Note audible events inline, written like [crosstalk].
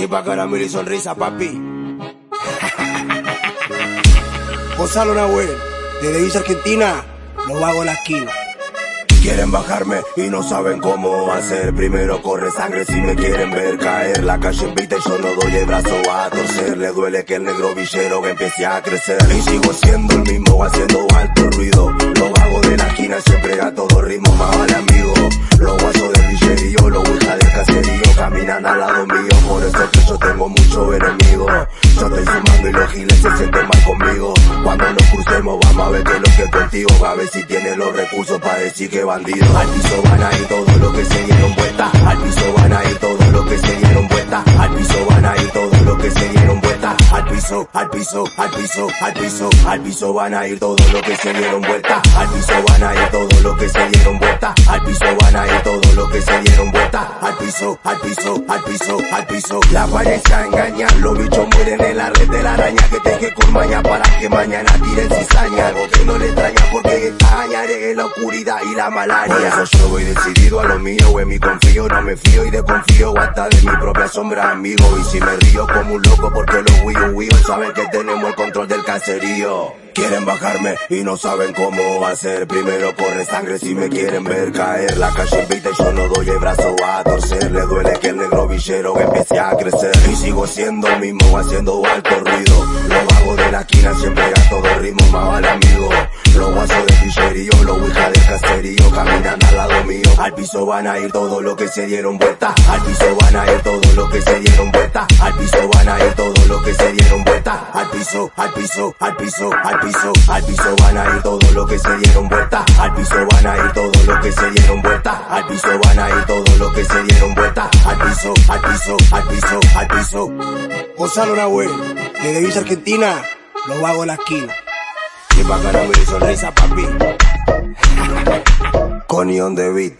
Chipa, caramelo y sonrisa, papi. [laughs] Gonzalo Nahuel, desde Villa Argentina, lo hago en la esquina. Quieren bajarme y no saben cómo hacer. Primero corre sangre si me quieren ver caer. La calle invita y yo no doy el brazo a torcer. Le duele que el negro villero empiece a crecer. Y sigo siendo el mismo haciendo alto ruido. Los giles se mal conmigo. Cuando nos crucemos vamos a ver qué es lo que contigo. A ver si tiene los recursos para decir que bandido. Al piso van a ir todo lo que se dieron vuelta. Al piso van a ir todo lo que se dieron vuelta. Al piso que se dieron vuelta. Al piso, al piso, al piso, al piso, al piso van a ir todo lo que se dieron vuelta. Al piso van a ir todo lo que se dieron vuelta. Al piso van a ir todo lo que se dieron vuelta. Al piso, al piso, al piso, al piso. La pareja engaña, los bichos mueren en la red de la araña que teje con maña para que mañana tiren cizaña. Algo que no le extraña porque oscuridad y la malaria. Por eso yo voy decidido a lo mío, en mi confío, no me fío y desconfío hasta de mi propia sombra, amigo. Y si me río como un loco porque los Wii Wii saben que tenemos el control del caserío. Quieren bajarme y no saben cómo hacer. Primero corre sangre si me quieren ver caer. La calle invita y yo no doy el brazo a torcer. Le duele que el negro villero empiece a crecer. Y sigo siendo mismo haciendo alto ruido. Lo hago de la esquina siempre a todo ritmo. Más vale amigo. Los guasos del villerío, los hija del caserío. Caminan al lado mío. Al piso van a ir todo lo que se dieron vuelta. Al piso van a ir todo lo que se dieron vuelta. Al piso van a ir todo lo que se dieron vuelta. Al piso, al piso, al piso, al piso, al piso van a ir todo lo que se dieron vuelta. Al piso van a ir todo lo que se dieron vuelta. Al piso van a ir todo lo que se dieron vuelta. Al piso, al piso, al piso, al piso. Gonzalo Nahuel, desde Villa Argentina, los vagos de la esquina. Y pa' cara mi sonrisa, papi. Connie on the beat.